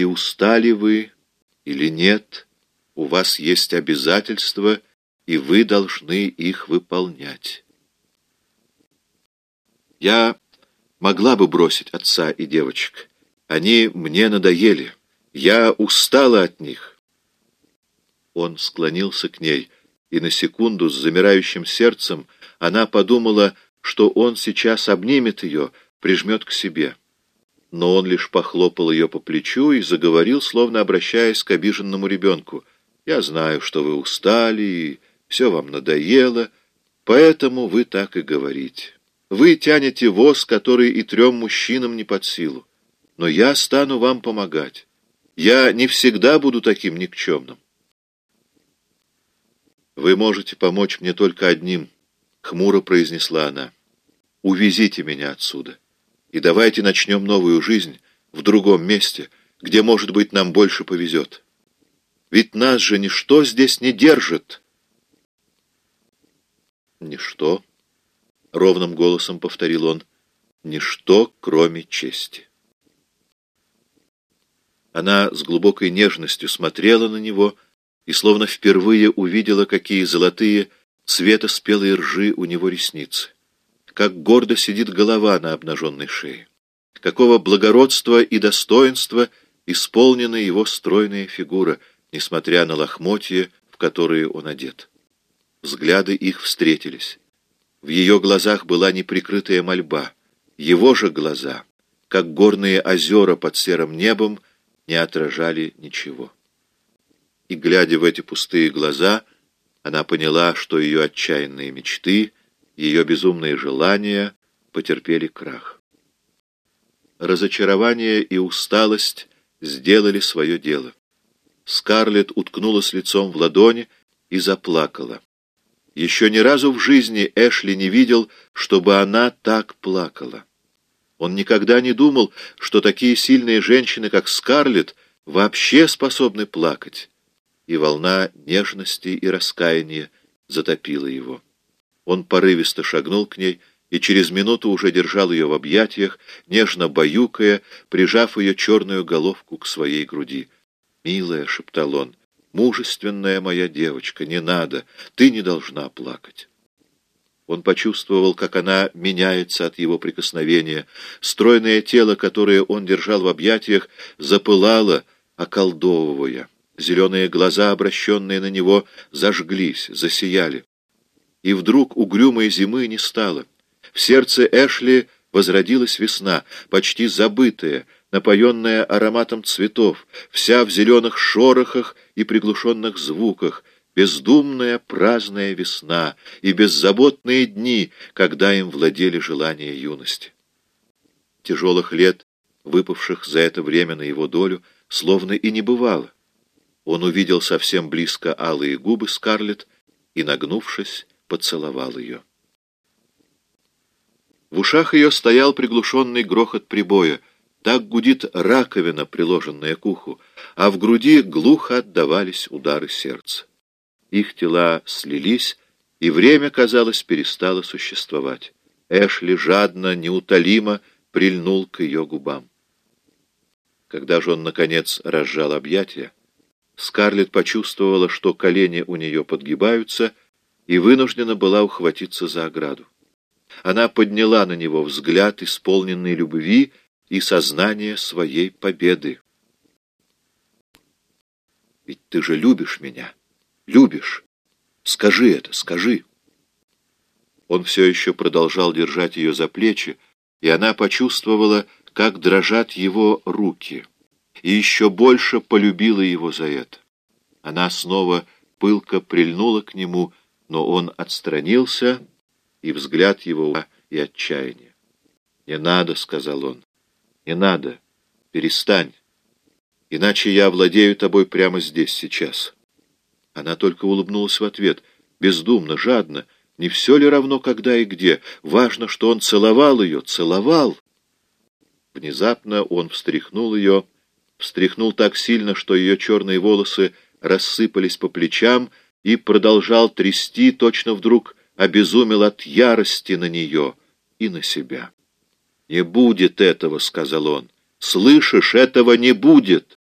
И устали вы или нет, у вас есть обязательства, и вы должны их выполнять. Я могла бы бросить отца и девочек. Они мне надоели. Я устала от них. Он склонился к ней, и на секунду с замирающим сердцем она подумала, что он сейчас обнимет ее, прижмет к себе. Но он лишь похлопал ее по плечу и заговорил, словно обращаясь к обиженному ребенку. «Я знаю, что вы устали и все вам надоело, поэтому вы так и говорите. Вы тянете воз, который и трем мужчинам не под силу. Но я стану вам помогать. Я не всегда буду таким никчемным. «Вы можете помочь мне только одним», — хмуро произнесла она. «Увезите меня отсюда, и давайте начнем новую жизнь в другом месте, где, может быть, нам больше повезет. Ведь нас же ничто здесь не держит». «Ничто», — ровным голосом повторил он, — «ничто, кроме чести». Она с глубокой нежностью смотрела на него, — и словно впервые увидела, какие золотые цвета спелой ржи у него ресницы, как гордо сидит голова на обнаженной шее, какого благородства и достоинства исполнена его стройная фигура, несмотря на лохмотья, в которые он одет. Взгляды их встретились. В ее глазах была неприкрытая мольба. Его же глаза, как горные озера под серым небом, не отражали ничего и, глядя в эти пустые глаза, она поняла, что ее отчаянные мечты, ее безумные желания потерпели крах. Разочарование и усталость сделали свое дело. Скарлетт уткнулась лицом в ладони и заплакала. Еще ни разу в жизни Эшли не видел, чтобы она так плакала. Он никогда не думал, что такие сильные женщины, как Скарлетт, вообще способны плакать и волна нежности и раскаяния затопила его. Он порывисто шагнул к ней и через минуту уже держал ее в объятиях, нежно баюкая, прижав ее черную головку к своей груди. «Милая», — шептал он, — «мужественная моя девочка, не надо, ты не должна плакать». Он почувствовал, как она меняется от его прикосновения. Стройное тело, которое он держал в объятиях, запылало, околдовывая. Зеленые глаза, обращенные на него, зажглись, засияли. И вдруг угрюмой зимы не стало. В сердце Эшли возродилась весна, почти забытая, напоенная ароматом цветов, вся в зеленых шорохах и приглушенных звуках, бездумная праздная весна и беззаботные дни, когда им владели желания юности. Тяжелых лет, выпавших за это время на его долю, словно и не бывало. Он увидел совсем близко алые губы Скарлетт и, нагнувшись, поцеловал ее. В ушах ее стоял приглушенный грохот прибоя. Так гудит раковина, приложенная к уху, а в груди глухо отдавались удары сердца. Их тела слились, и время, казалось, перестало существовать. Эшли жадно, неутолимо прильнул к ее губам. Когда же он, наконец, разжал объятия, Скарлетт почувствовала, что колени у нее подгибаются, и вынуждена была ухватиться за ограду. Она подняла на него взгляд, исполненный любви и сознания своей победы. «Ведь ты же любишь меня, любишь. Скажи это, скажи». Он все еще продолжал держать ее за плечи, и она почувствовала, как дрожат его руки и еще больше полюбила его за это. Она снова пылко прильнула к нему, но он отстранился, и взгляд его и отчаяние. «Не надо», — сказал он, — «не надо, перестань, иначе я владею тобой прямо здесь, сейчас». Она только улыбнулась в ответ, бездумно, жадно, не все ли равно, когда и где, важно, что он целовал ее, целовал. Внезапно он встряхнул ее, — встряхнул так сильно, что ее черные волосы рассыпались по плечам и продолжал трясти, точно вдруг обезумел от ярости на нее и на себя. «Не будет этого», — сказал он. «Слышишь, этого не будет!»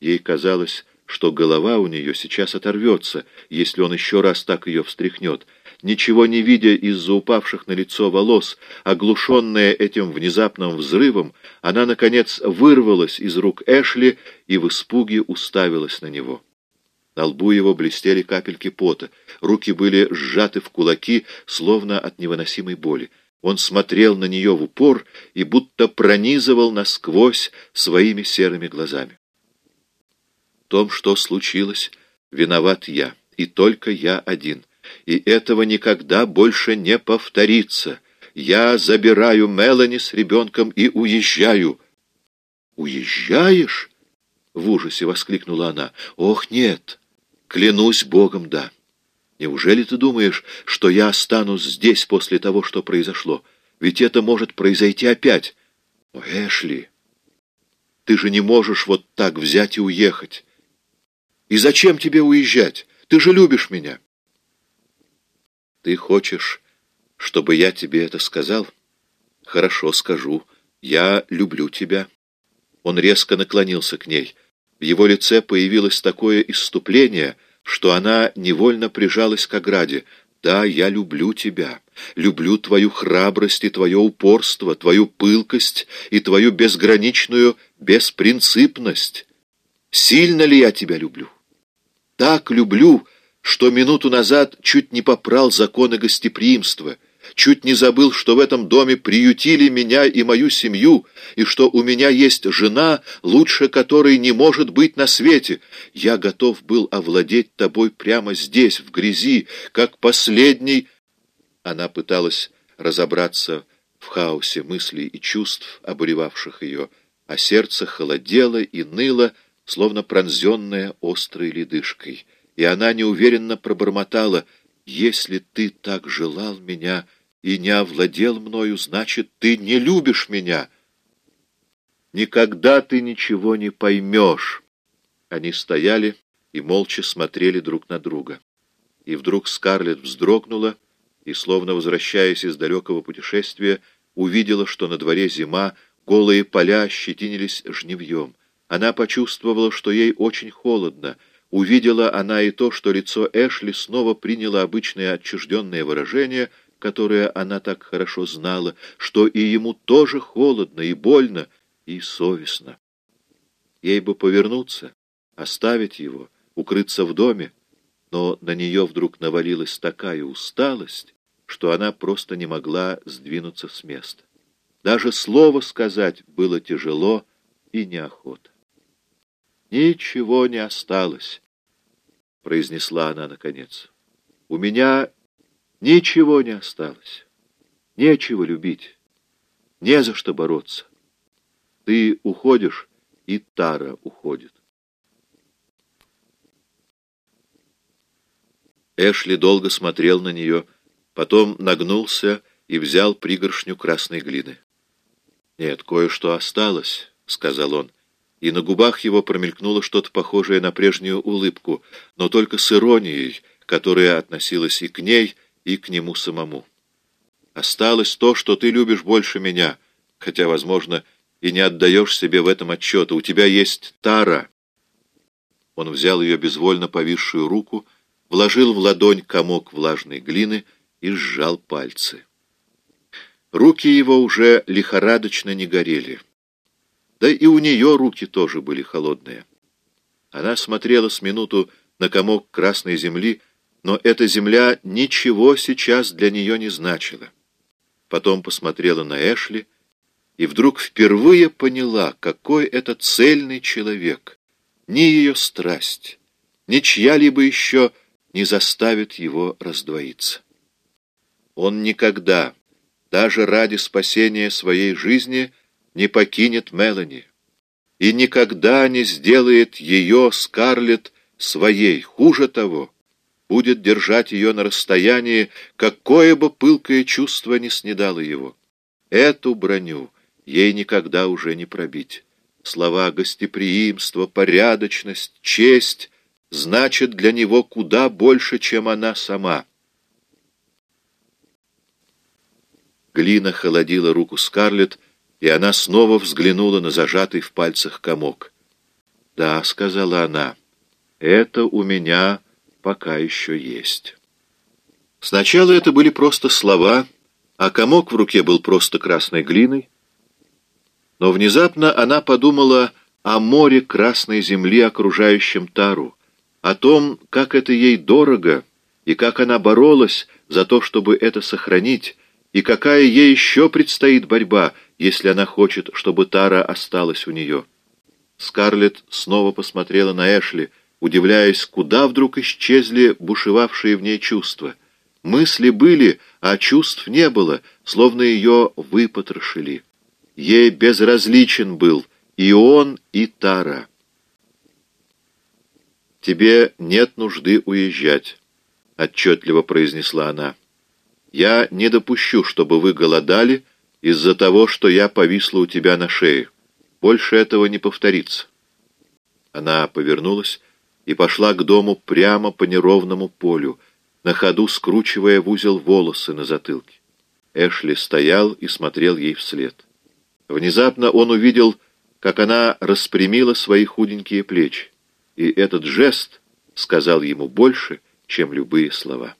Ей казалось, что голова у нее сейчас оторвется, если он еще раз так ее встряхнет. Ничего не видя из-за упавших на лицо волос, оглушенная этим внезапным взрывом, она, наконец, вырвалась из рук Эшли и в испуге уставилась на него. На лбу его блестели капельки пота, руки были сжаты в кулаки, словно от невыносимой боли. Он смотрел на нее в упор и будто пронизывал насквозь своими серыми глазами. Том, что случилось, виноват я, и только я один. И этого никогда больше не повторится. Я забираю Мелани с ребенком и уезжаю. «Уезжаешь?» — в ужасе воскликнула она. «Ох, нет! Клянусь Богом, да!» Неужели ты думаешь, что я останусь здесь после того, что произошло? Ведь это может произойти опять. О, Эшли, ты же не можешь вот так взять и уехать. И зачем тебе уезжать? Ты же любишь меня. Ты хочешь, чтобы я тебе это сказал? Хорошо, скажу. Я люблю тебя. Он резко наклонился к ней. Его лице появилось такое исступление — что она невольно прижалась к ограде. «Да, я люблю тебя, люблю твою храбрость и твое упорство, твою пылкость и твою безграничную беспринципность. Сильно ли я тебя люблю? Так люблю, что минуту назад чуть не попрал законы гостеприимства» чуть не забыл, что в этом доме приютили меня и мою семью, и что у меня есть жена, лучше которой не может быть на свете. Я готов был овладеть тобой прямо здесь, в грязи, как последний...» Она пыталась разобраться в хаосе мыслей и чувств, обуревавших ее, а сердце холодело и ныло, словно пронзенное острой ледышкой. И она неуверенно пробормотала «Если ты так желал меня...» и не овладел мною, значит, ты не любишь меня. Никогда ты ничего не поймешь. Они стояли и молча смотрели друг на друга. И вдруг Скарлетт вздрогнула и, словно возвращаясь из далекого путешествия, увидела, что на дворе зима, голые поля щетинились жневьем. Она почувствовала, что ей очень холодно. Увидела она и то, что лицо Эшли снова приняло обычное отчужденное выражение — которое она так хорошо знала, что и ему тоже холодно и больно и совестно. Ей бы повернуться, оставить его, укрыться в доме, но на нее вдруг навалилась такая усталость, что она просто не могла сдвинуться с места. Даже слово сказать было тяжело и неохота. «Ничего не осталось», — произнесла она наконец. «У меня Ничего не осталось. Нечего любить. Не за что бороться. Ты уходишь, и Тара уходит. Эшли долго смотрел на нее, потом нагнулся и взял пригоршню красной глины. «Нет, кое-что осталось», — сказал он, и на губах его промелькнуло что-то похожее на прежнюю улыбку, но только с иронией, которая относилась и к ней, и к нему самому. Осталось то, что ты любишь больше меня, хотя, возможно, и не отдаешь себе в этом отчета. У тебя есть Тара. Он взял ее безвольно повисшую руку, вложил в ладонь комок влажной глины и сжал пальцы. Руки его уже лихорадочно не горели. Да и у нее руки тоже были холодные. Она смотрела с минуту на комок красной земли, но эта земля ничего сейчас для нее не значила. Потом посмотрела на Эшли и вдруг впервые поняла, какой это цельный человек. Ни ее страсть, ни чья-либо еще не заставит его раздвоиться. Он никогда, даже ради спасения своей жизни, не покинет Мелани и никогда не сделает ее, Скарлетт, своей, хуже того — будет держать ее на расстоянии, какое бы пылкое чувство не снедало его. Эту броню ей никогда уже не пробить. Слова гостеприимство, порядочность, честь значат для него куда больше, чем она сама. Глина холодила руку Скарлетт, и она снова взглянула на зажатый в пальцах комок. «Да», — сказала она, — «это у меня пока еще есть». Сначала это были просто слова, а комок в руке был просто красной глиной. Но внезапно она подумала о море красной земли, окружающем Тару, о том, как это ей дорого, и как она боролась за то, чтобы это сохранить, и какая ей еще предстоит борьба, если она хочет, чтобы Тара осталась у нее. Скарлетт снова посмотрела на Эшли, удивляясь, куда вдруг исчезли бушевавшие в ней чувства. Мысли были, а чувств не было, словно ее выпотрошили. Ей безразличен был и он, и Тара. «Тебе нет нужды уезжать», — отчетливо произнесла она. «Я не допущу, чтобы вы голодали из-за того, что я повисла у тебя на шее. Больше этого не повторится». Она повернулась и пошла к дому прямо по неровному полю, на ходу скручивая в узел волосы на затылке. Эшли стоял и смотрел ей вслед. Внезапно он увидел, как она распрямила свои худенькие плечи, и этот жест сказал ему больше, чем любые слова.